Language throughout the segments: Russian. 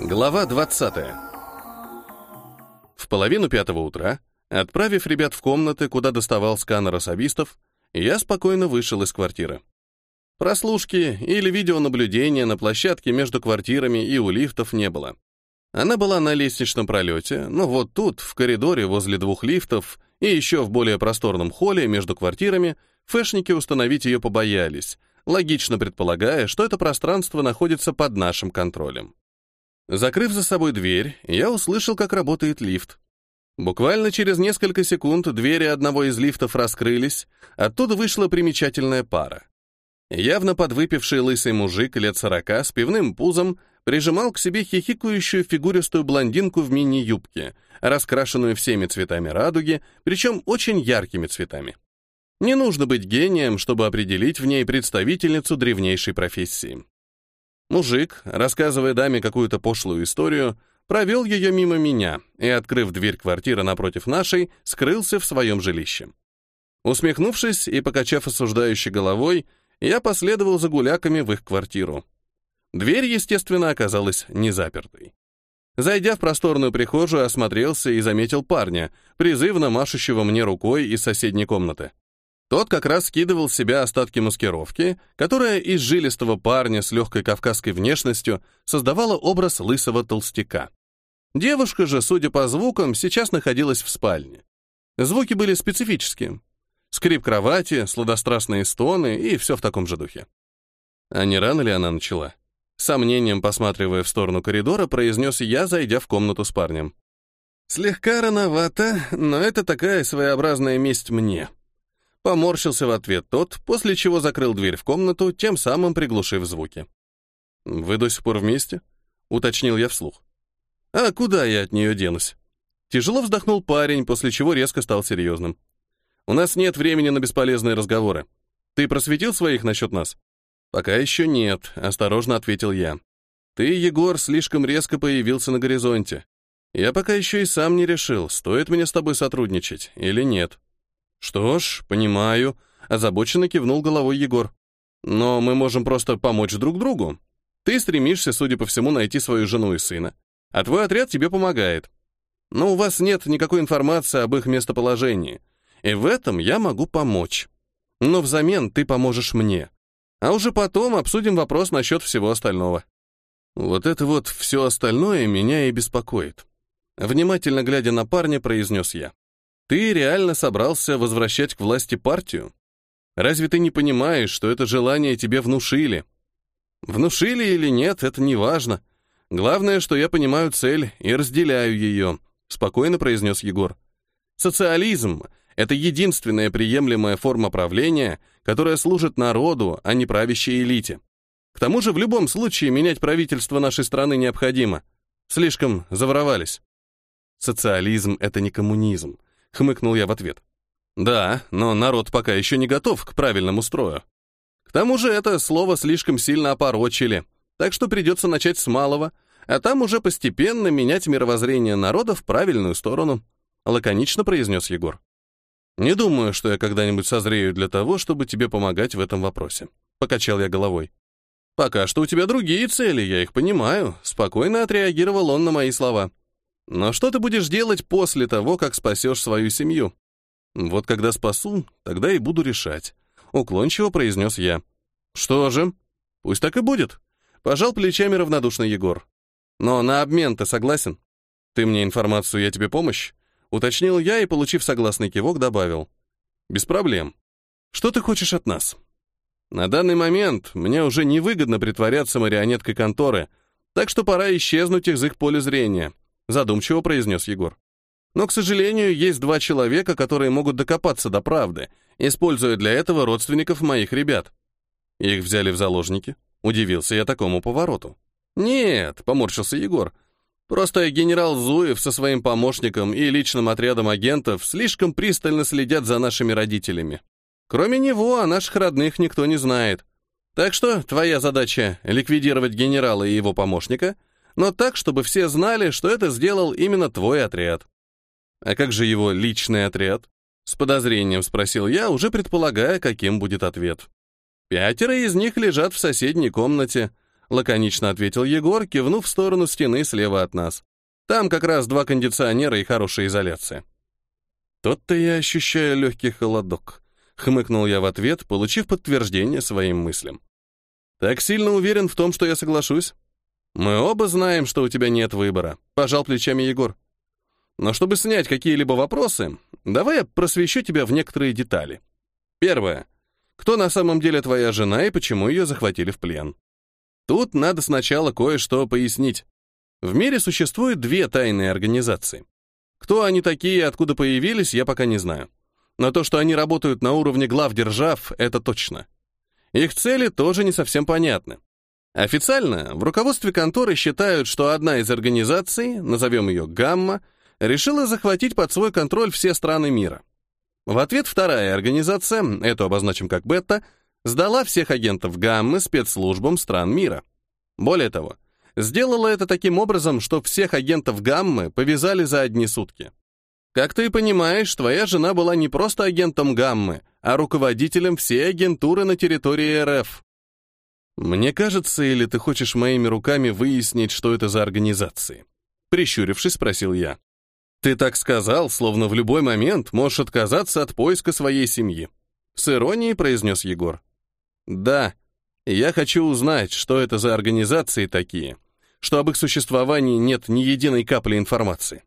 Глава 20. В половину пятого утра, отправив ребят в комнаты, куда доставал сканер особистов, я спокойно вышел из квартиры. Прослушки или видеонаблюдения на площадке между квартирами и у лифтов не было. Она была на лестничном пролете, но вот тут, в коридоре возле двух лифтов и еще в более просторном холле между квартирами, фэшники установить ее побоялись, логично предполагая, что это пространство находится под нашим контролем. Закрыв за собой дверь, я услышал, как работает лифт. Буквально через несколько секунд двери одного из лифтов раскрылись, оттуда вышла примечательная пара. Явно подвыпивший лысый мужик лет сорока с пивным пузом прижимал к себе хихикающую фигуристую блондинку в мини-юбке, раскрашенную всеми цветами радуги, причем очень яркими цветами. Не нужно быть гением, чтобы определить в ней представительницу древнейшей профессии. Мужик, рассказывая даме какую-то пошлую историю, провел ее мимо меня и, открыв дверь квартиры напротив нашей, скрылся в своем жилище. Усмехнувшись и покачав осуждающей головой, я последовал за гуляками в их квартиру. Дверь, естественно, оказалась не запертой. Зайдя в просторную прихожую, осмотрелся и заметил парня, призывно машущего мне рукой из соседней комнаты. Тот как раз скидывал с себя остатки маскировки, которая из жилистого парня с легкой кавказской внешностью создавала образ лысого толстяка. Девушка же, судя по звукам, сейчас находилась в спальне. Звуки были специфические. Скрип кровати, сладострастные стоны и все в таком же духе. А не рано ли она начала? Сомнением, посматривая в сторону коридора, произнес я, зайдя в комнату с парнем. Слегка рановато, но это такая своеобразная месть мне. Поморщился в ответ тот, после чего закрыл дверь в комнату, тем самым приглушив звуки. «Вы до сих пор вместе?» — уточнил я вслух. «А куда я от нее денусь?» Тяжело вздохнул парень, после чего резко стал серьезным. «У нас нет времени на бесполезные разговоры. Ты просветил своих насчет нас?» «Пока еще нет», — осторожно ответил я. «Ты, Егор, слишком резко появился на горизонте. Я пока еще и сам не решил, стоит мне с тобой сотрудничать или нет». «Что ж, понимаю», — озабоченно кивнул головой Егор. «Но мы можем просто помочь друг другу. Ты стремишься, судя по всему, найти свою жену и сына, а твой отряд тебе помогает. Но у вас нет никакой информации об их местоположении, и в этом я могу помочь. Но взамен ты поможешь мне. А уже потом обсудим вопрос насчет всего остального». Вот это вот все остальное меня и беспокоит. Внимательно глядя на парня, произнес я. Ты реально собрался возвращать к власти партию? Разве ты не понимаешь, что это желание тебе внушили? Внушили или нет, это не важно. Главное, что я понимаю цель и разделяю ее, спокойно произнес Егор. Социализм — это единственная приемлемая форма правления, которая служит народу, а не правящей элите. К тому же в любом случае менять правительство нашей страны необходимо. Слишком заворовались. Социализм — это не коммунизм хмыкнул я в ответ. Да, но народ пока еще не готов к правильному строю. К тому же это слово слишком сильно опорочили, так что придется начать с малого, а там уже постепенно менять мировоззрение народа в правильную сторону, лаконично произнес Егор. Не думаю, что я когда-нибудь созрею для того, чтобы тебе помогать в этом вопросе, покачал я головой. Пока что у тебя другие цели, я их понимаю, спокойно отреагировал он на мои слова. Но что ты будешь делать после того, как спасешь свою семью? Вот когда спасу, тогда и буду решать. Уклончиво произнес я. Что же? Пусть так и будет. Пожал плечами равнодушный Егор. Но на обмен ты согласен? Ты мне информацию, я тебе помощь? Уточнил я и, получив согласный кивок, добавил. Без проблем. Что ты хочешь от нас? На данный момент мне уже невыгодно притворяться марионеткой конторы, так что пора исчезнуть из их поля зрения задумчиво произнес Егор. Но, к сожалению, есть два человека, которые могут докопаться до правды, используя для этого родственников моих ребят. Их взяли в заложники. Удивился я такому повороту. Нет, поморщился Егор. Просто генерал Зуев со своим помощником и личным отрядом агентов слишком пристально следят за нашими родителями. Кроме него о наших родных никто не знает. Так что твоя задача — ликвидировать генерала и его помощника — но так, чтобы все знали, что это сделал именно твой отряд. А как же его личный отряд? С подозрением спросил я, уже предполагая, каким будет ответ. Пятеро из них лежат в соседней комнате, лаконично ответил Егор, кивнув в сторону стены слева от нас. Там как раз два кондиционера и хорошая изоляция. Тот-то я ощущаю легкий холодок. Хмыкнул я в ответ, получив подтверждение своим мыслям. Так сильно уверен в том, что я соглашусь? Мы оба знаем, что у тебя нет выбора, пожал плечами Егор. Но чтобы снять какие-либо вопросы, давай я просвещу тебя в некоторые детали. Первое. Кто на самом деле твоя жена и почему ее захватили в плен? Тут надо сначала кое-что пояснить. В мире существует две тайные организации. Кто они такие и откуда появились, я пока не знаю. Но то, что они работают на уровне глав держав, это точно. Их цели тоже не совсем понятны. Официально в руководстве конторы считают, что одна из организаций, назовем ее «Гамма», решила захватить под свой контроль все страны мира. В ответ вторая организация, эту обозначим как «Бета», сдала всех агентов Гаммы спецслужбам стран мира. Более того, сделала это таким образом, что всех агентов Гаммы повязали за одни сутки. Как ты понимаешь, твоя жена была не просто агентом Гаммы, а руководителем всей агентуры на территории РФ. Мне кажется, или ты хочешь моими руками выяснить, что это за организации? Прищурившись, спросил я. Ты так сказал, словно в любой момент можешь отказаться от поиска своей семьи. С иронией произнес Егор. Да, я хочу узнать, что это за организации такие, что об их существовании нет ни единой капли информации.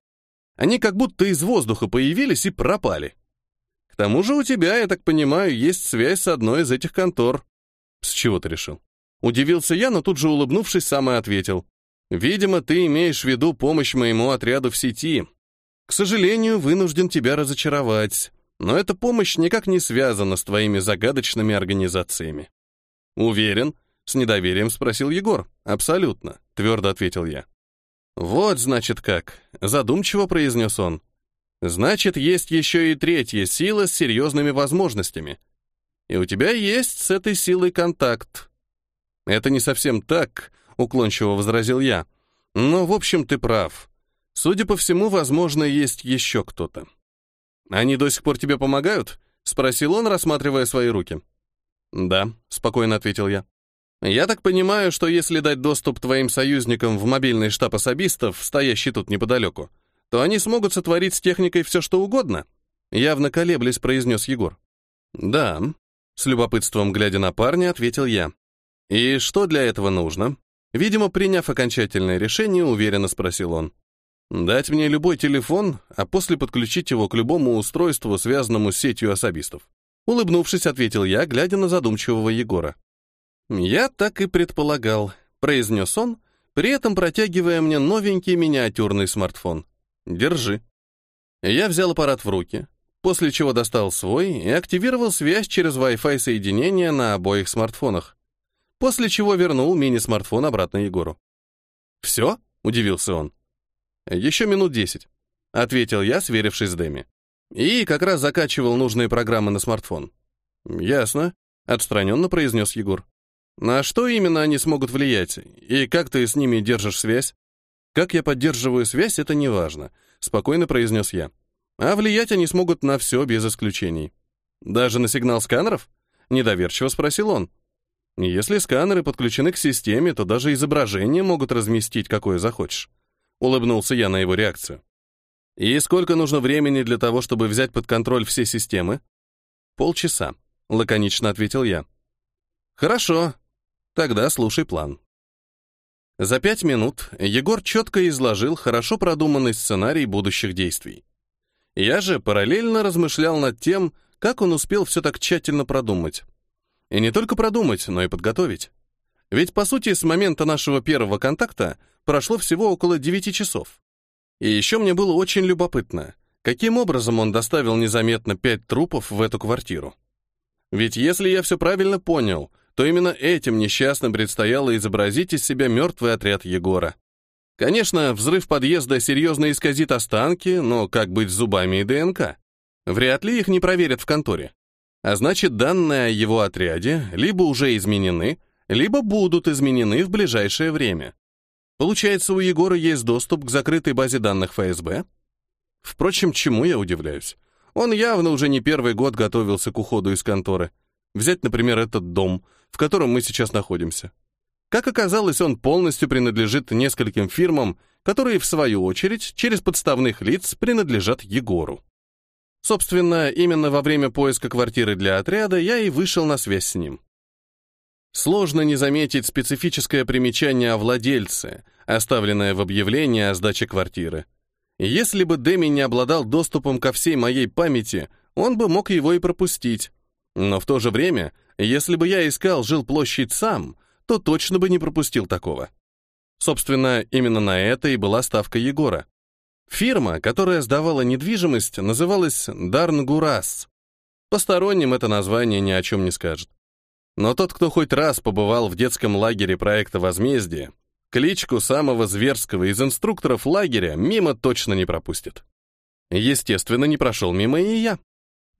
Они как будто из воздуха появились и пропали. К тому же у тебя, я так понимаю, есть связь с одной из этих контор. С чего ты решил? Удивился я, но тут же улыбнувшись, сам и ответил. Видимо, ты имеешь в виду помощь моему отряду в сети. К сожалению, вынужден тебя разочаровать, но эта помощь никак не связана с твоими загадочными организациями. Уверен? С недоверием спросил Егор. Абсолютно, твердо ответил я. «Вот, значит, как», — задумчиво произнес он. «Значит, есть еще и третья сила с серьезными возможностями. И у тебя есть с этой силой контакт». «Это не совсем так», — уклончиво возразил я. «Но, в общем, ты прав. Судя по всему, возможно, есть еще кто-то». «Они до сих пор тебе помогают?» — спросил он, рассматривая свои руки. «Да», — спокойно ответил я. Я так понимаю, что если дать доступ твоим союзникам в мобильный штаб особистов, стоящий тут неподалеку, то они смогут сотворить с техникой все, что угодно?» Явно колеблясь, произнес Егор. «Да», — с любопытством глядя на парня, ответил я. «И что для этого нужно?» Видимо, приняв окончательное решение, уверенно спросил он. «Дать мне любой телефон, а после подключить его к любому устройству, связанному с сетью особистов». Улыбнувшись, ответил я, глядя на задумчивого Егора. «Я так и предполагал», — произнес он, при этом протягивая мне новенький миниатюрный смартфон. «Держи». Я взял аппарат в руки, после чего достал свой и активировал связь через Wi-Fi соединение на обоих смартфонах, после чего вернул мини-смартфон обратно Егору. «Все?» — удивился он. «Еще минут десять», — ответил я, сверившись с Дэми. И как раз закачивал нужные программы на смартфон. «Ясно», — отстраненно произнес Егор. На что именно они смогут влиять? И как ты с ними держишь связь? Как я поддерживаю связь, это не важно, спокойно произнес я. А влиять они смогут на все без исключений. Даже на сигнал сканеров? Недоверчиво спросил он. Если сканеры подключены к системе, то даже изображение могут разместить, какое захочешь. Улыбнулся я на его реакцию. И сколько нужно времени для того, чтобы взять под контроль все системы? Полчаса, лаконично ответил я. Хорошо, Тогда слушай план. За пять минут Егор четко изложил хорошо продуманный сценарий будущих действий. Я же параллельно размышлял над тем, как он успел все так тщательно продумать. И не только продумать, но и подготовить. Ведь, по сути, с момента нашего первого контакта прошло всего около девяти часов. И еще мне было очень любопытно, каким образом он доставил незаметно пять трупов в эту квартиру. Ведь если я все правильно понял, то именно этим несчастным предстояло изобразить из себя мертвый отряд Егора. Конечно, взрыв подъезда серьезно исказит останки, но как быть с зубами и ДНК? Вряд ли их не проверят в конторе. А значит, данные о его отряде либо уже изменены, либо будут изменены в ближайшее время. Получается, у Егора есть доступ к закрытой базе данных ФСБ? Впрочем, чему я удивляюсь? Он явно уже не первый год готовился к уходу из конторы. Взять, например, этот дом, в котором мы сейчас находимся. Как оказалось, он полностью принадлежит нескольким фирмам, которые, в свою очередь, через подставных лиц принадлежат Егору. Собственно, именно во время поиска квартиры для отряда я и вышел на связь с ним. Сложно не заметить специфическое примечание о владельце, оставленное в объявлении о сдаче квартиры. Если бы Дэми не обладал доступом ко всей моей памяти, он бы мог его и пропустить. Но в то же время, если бы я искал жилплощадь сам, то точно бы не пропустил такого. Собственно, именно на это и была ставка Егора. Фирма, которая сдавала недвижимость, называлась Дарнгурас. Посторонним это название ни о чем не скажет. Но тот, кто хоть раз побывал в детском лагере проекта «Возмездие», кличку самого зверского из инструкторов лагеря мимо точно не пропустит. Естественно, не прошел мимо и я.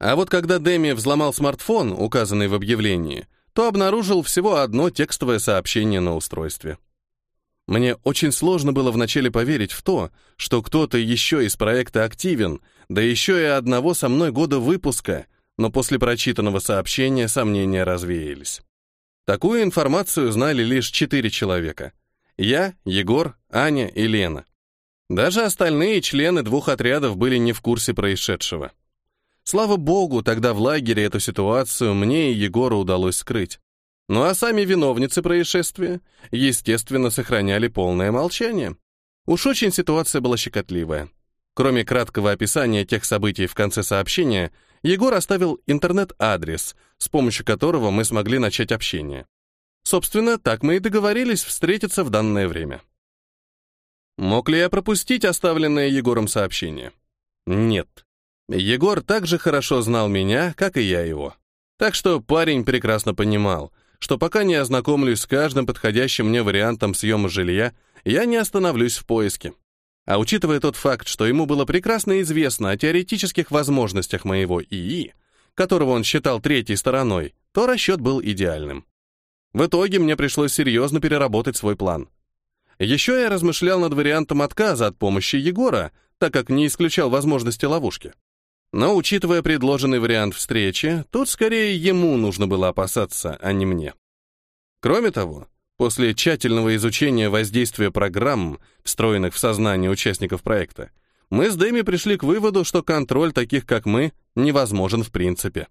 А вот когда Дэми взломал смартфон, указанный в объявлении, то обнаружил всего одно текстовое сообщение на устройстве. Мне очень сложно было вначале поверить в то, что кто-то еще из проекта активен, да еще и одного со мной года выпуска — но после прочитанного сообщения сомнения развеялись. Такую информацию знали лишь четыре человека. Я, Егор, Аня и Лена. Даже остальные члены двух отрядов были не в курсе происшедшего. Слава богу, тогда в лагере эту ситуацию мне и Егору удалось скрыть. Ну а сами виновницы происшествия, естественно, сохраняли полное молчание. Уж очень ситуация была щекотливая. Кроме краткого описания тех событий в конце сообщения, Егор оставил интернет-адрес, с помощью которого мы смогли начать общение. Собственно, так мы и договорились встретиться в данное время. Мог ли я пропустить оставленное Егором сообщение? Нет. Егор также хорошо знал меня, как и я его. Так что парень прекрасно понимал, что пока не ознакомлюсь с каждым подходящим мне вариантом съема жилья, я не остановлюсь в поиске. А учитывая тот факт, что ему было прекрасно известно о теоретических возможностях моего ИИ, которого он считал третьей стороной, то расчет был идеальным. В итоге мне пришлось серьезно переработать свой план. Еще я размышлял над вариантом отказа от помощи Егора, так как не исключал возможности ловушки. Но, учитывая предложенный вариант встречи, тут скорее ему нужно было опасаться, а не мне. Кроме того, После тщательного изучения воздействия программ, встроенных в сознание участников проекта, мы с Дэми пришли к выводу, что контроль таких, как мы, невозможен в принципе.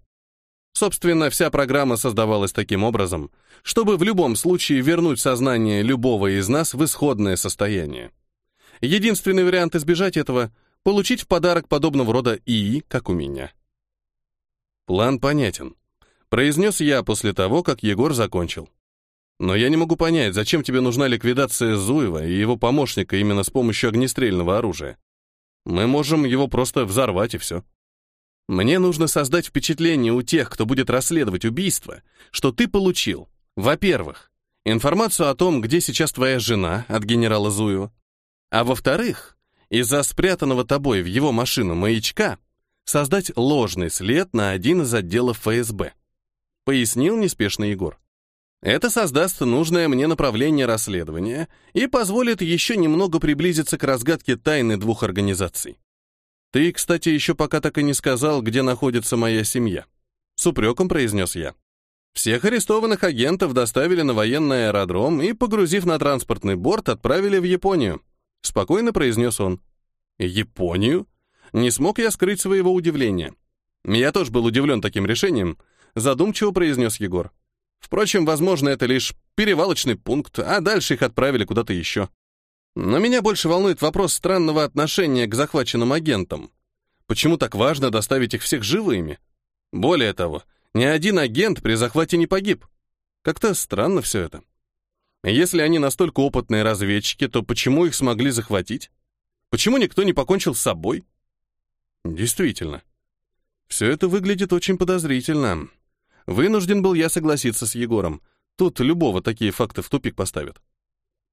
Собственно, вся программа создавалась таким образом, чтобы в любом случае вернуть сознание любого из нас в исходное состояние. Единственный вариант избежать этого — получить в подарок подобного рода ИИ, как у меня. План понятен. Произнес я после того, как Егор закончил. Но я не могу понять, зачем тебе нужна ликвидация Зуева и его помощника именно с помощью огнестрельного оружия. Мы можем его просто взорвать и все. Мне нужно создать впечатление у тех, кто будет расследовать убийство, что ты получил, во-первых, информацию о том, где сейчас твоя жена от генерала Зуева, а во-вторых, из-за спрятанного тобой в его машину маячка создать ложный след на один из отделов ФСБ. Пояснил неспешно Егор. Это создаст нужное мне направление расследования и позволит еще немного приблизиться к разгадке тайны двух организаций. Ты, кстати, еще пока так и не сказал, где находится моя семья. С упреком произнес я. Всех арестованных агентов доставили на военный аэродром и, погрузив на транспортный борт, отправили в Японию. Спокойно произнес он. Японию? Не смог я скрыть своего удивления. Я тоже был удивлен таким решением. Задумчиво произнес Егор. Впрочем, возможно, это лишь перевалочный пункт, а дальше их отправили куда-то еще. Но меня больше волнует вопрос странного отношения к захваченным агентам. Почему так важно доставить их всех живыми? Более того, ни один агент при захвате не погиб. Как-то странно все это. Если они настолько опытные разведчики, то почему их смогли захватить? Почему никто не покончил с собой? Действительно. Все это выглядит очень подозрительно. Вынужден был я согласиться с Егором. Тут любого такие факты в тупик поставят.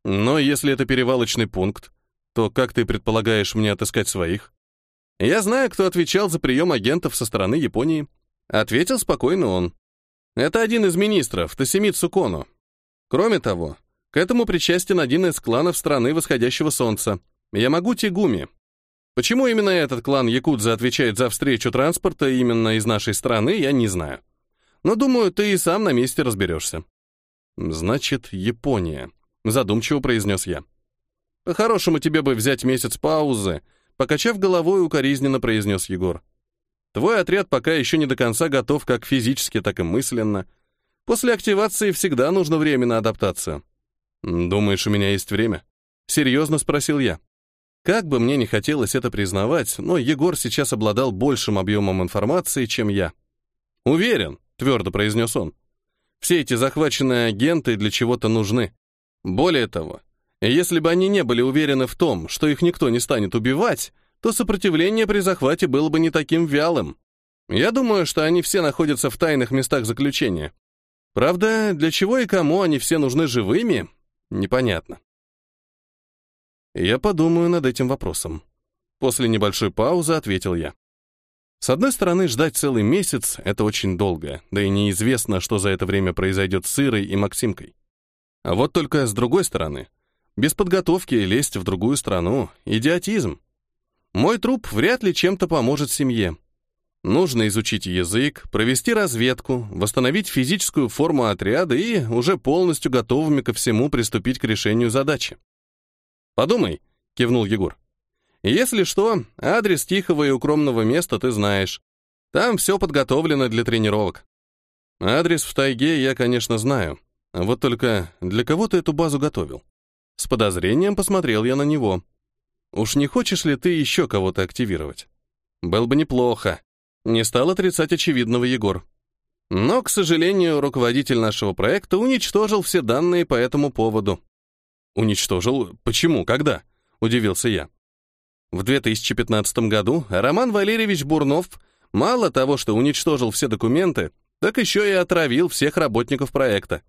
Но если это перевалочный пункт, то как ты предполагаешь мне отыскать своих? Я знаю, кто отвечал за прием агентов со стороны Японии. Ответил спокойно он. Это один из министров, Тосимит Суконо. Кроме того, к этому причастен один из кланов страны восходящего солнца, Ямагути Гуми. Почему именно этот клан Якудза отвечает за встречу транспорта именно из нашей страны, я не знаю. Но, думаю, ты и сам на месте разберешься. Значит, Япония, задумчиво произнес я. По-хорошему тебе бы взять месяц паузы, покачав головой, укоризненно произнес Егор. Твой отряд пока еще не до конца готов как физически, так и мысленно. После активации всегда нужно время на адаптацию. Думаешь, у меня есть время? Серьезно спросил я. Как бы мне не хотелось это признавать, но Егор сейчас обладал большим объемом информации, чем я. «Уверен», — твердо произнес он. «Все эти захваченные агенты для чего-то нужны. Более того, если бы они не были уверены в том, что их никто не станет убивать, то сопротивление при захвате было бы не таким вялым. Я думаю, что они все находятся в тайных местах заключения. Правда, для чего и кому они все нужны живыми, непонятно. Я подумаю над этим вопросом. После небольшой паузы ответил я. С одной стороны, ждать целый месяц — это очень долго, да и неизвестно, что за это время произойдет с Ирой и Максимкой. А вот только с другой стороны, без подготовки лезть в другую страну — идиотизм. Мой труп вряд ли чем-то поможет семье. Нужно изучить язык, провести разведку, восстановить физическую форму отряда и уже полностью готовыми ко всему приступить к решению задачи. «Подумай», — кивнул Егор. «Если что, адрес тихого и укромного места ты знаешь. Там все подготовлено для тренировок. Адрес в тайге я, конечно, знаю. Вот только для кого ты эту базу готовил?» С подозрением посмотрел я на него. «Уж не хочешь ли ты еще кого-то активировать?» «Было бы неплохо», — не стал отрицать очевидного Егор. Но, к сожалению, руководитель нашего проекта уничтожил все данные по этому поводу. «Уничтожил? Почему? Когда?» — удивился я. В 2015 году Роман Валерьевич Бурнов мало того, что уничтожил все документы, так еще и отравил всех работников проекта.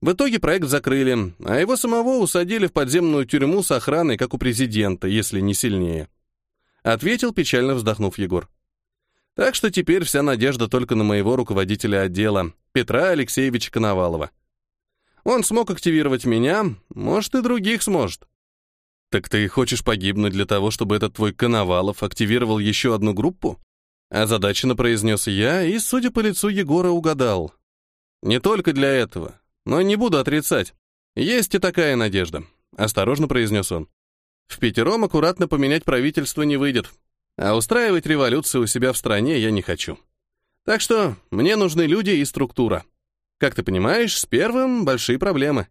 В итоге проект закрыли, а его самого усадили в подземную тюрьму с охраной, как у президента, если не сильнее. Ответил, печально вздохнув Егор. Так что теперь вся надежда только на моего руководителя отдела, Петра Алексеевича Коновалова. Он смог активировать меня, может, и других сможет. Так ты хочешь погибнуть для того, чтобы этот твой Коновалов активировал еще одну группу? Озадаченно произнес я, и, судя по лицу Егора, угадал. Не только для этого, но не буду отрицать. Есть и такая надежда, осторожно произнес он. В пятером аккуратно поменять правительство не выйдет, а устраивать революцию у себя в стране я не хочу. Так что мне нужны люди и структура. Как ты понимаешь, с первым большие проблемы.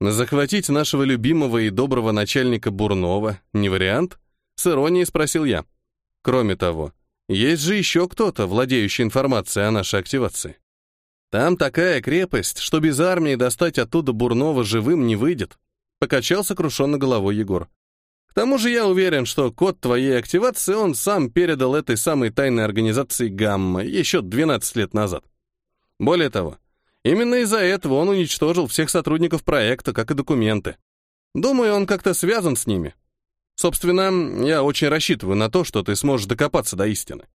Захватить нашего любимого и доброго начальника Бурнова не вариант? С иронией спросил я. Кроме того, есть же еще кто-то, владеющий информацией о нашей активации. Там такая крепость, что без армии достать оттуда Бурнова живым не выйдет. Покачал сокрушенно головой Егор. Тому же я уверен, что код твоей активации он сам передал этой самой тайной организации «Гамма» еще 12 лет назад. Более того, Именно из-за этого он уничтожил всех сотрудников проекта, как и документы. Думаю, он как-то связан с ними. Собственно, я очень рассчитываю на то, что ты сможешь докопаться до истины.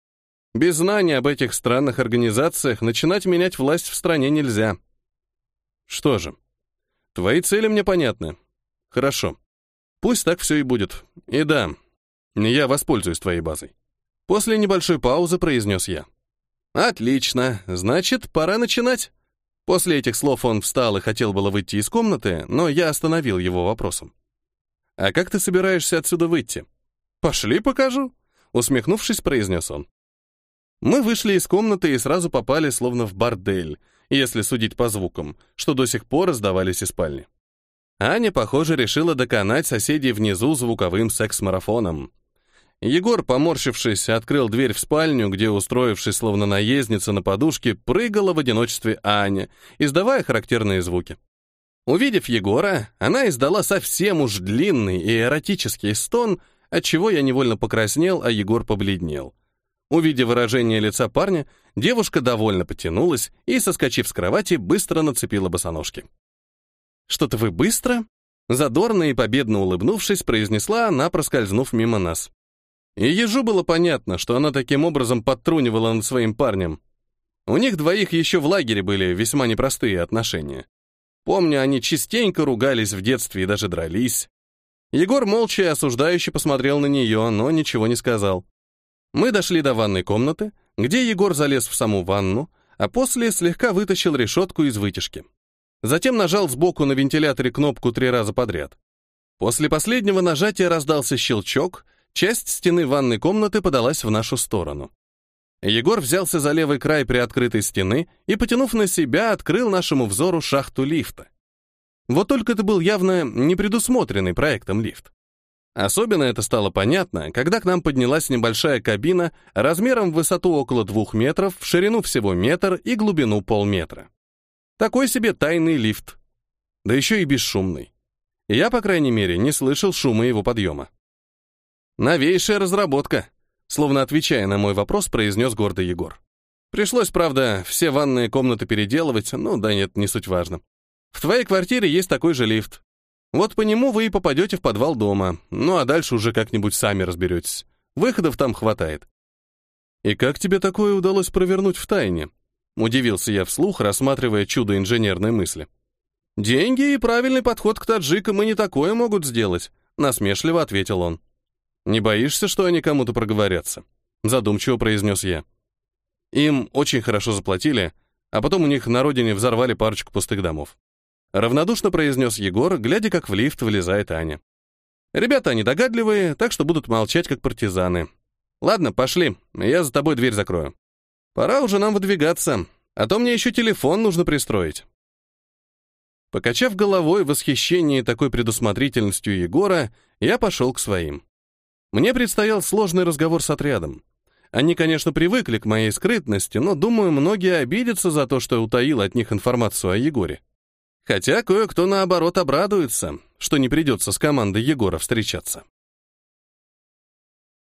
Без знания об этих странных организациях начинать менять власть в стране нельзя. Что же, твои цели мне понятны. Хорошо. Пусть так все и будет. И да, я воспользуюсь твоей базой. После небольшой паузы произнес я. Отлично, значит, пора начинать. После этих слов он встал и хотел было выйти из комнаты, но я остановил его вопросом. «А как ты собираешься отсюда выйти?» «Пошли, покажу», — усмехнувшись, произнес он. Мы вышли из комнаты и сразу попали словно в бордель, если судить по звукам, что до сих пор раздавались из спальни. Аня, похоже, решила доконать соседей внизу звуковым секс-марафоном. Егор, поморщившись, открыл дверь в спальню, где, устроившись словно наездница на подушке, прыгала в одиночестве Аня, издавая характерные звуки. Увидев Егора, она издала совсем уж длинный и эротический стон, отчего я невольно покраснел, а Егор побледнел. Увидев выражение лица парня, девушка довольно потянулась и, соскочив с кровати, быстро нацепила босоножки. «Что-то вы быстро?» Задорно и победно улыбнувшись, произнесла она, проскользнув мимо нас. И ежу было понятно, что она таким образом подтрунивала над своим парнем. У них двоих еще в лагере были весьма непростые отношения. Помню, они частенько ругались в детстве и даже дрались. Егор молча и осуждающе посмотрел на нее, но ничего не сказал. Мы дошли до ванной комнаты, где Егор залез в саму ванну, а после слегка вытащил решетку из вытяжки. Затем нажал сбоку на вентиляторе кнопку три раза подряд. После последнего нажатия раздался щелчок, часть стены ванной комнаты подалась в нашу сторону. Егор взялся за левый край приоткрытой стены и, потянув на себя, открыл нашему взору шахту лифта. Вот только это был явно непредусмотренный проектом лифт. Особенно это стало понятно, когда к нам поднялась небольшая кабина размером в высоту около двух метров, в ширину всего метр и глубину полметра. Такой себе тайный лифт. Да еще и бесшумный. Я, по крайней мере, не слышал шума его подъема. «Новейшая разработка», словно отвечая на мой вопрос, произнес гордый Егор. Пришлось, правда, все ванные комнаты переделывать, ну да нет, не суть важно. В твоей квартире есть такой же лифт. Вот по нему вы и попадете в подвал дома, ну а дальше уже как-нибудь сами разберетесь. Выходов там хватает. И как тебе такое удалось провернуть в тайне? Удивился я вслух, рассматривая чудо инженерной мысли. Деньги и правильный подход к таджикам и не такое могут сделать, насмешливо ответил он. Не боишься, что они кому-то проговорятся? Задумчиво произнес я. Им очень хорошо заплатили, а потом у них на родине взорвали парочку пустых домов. Равнодушно произнес Егор, глядя, как в лифт влезает Аня. Ребята они догадливые, так что будут молчать, как партизаны. Ладно, пошли, я за тобой дверь закрою. Пора уже нам выдвигаться, а то мне еще телефон нужно пристроить. Покачав головой в восхищении такой предусмотрительностью Егора, я пошел к своим. Мне предстоял сложный разговор с отрядом. Они, конечно, привыкли к моей скрытности, но, думаю, многие обидятся за то, что утаил от них информацию о Егоре. Хотя кое-кто, наоборот, обрадуется, что не придется с командой Егора встречаться.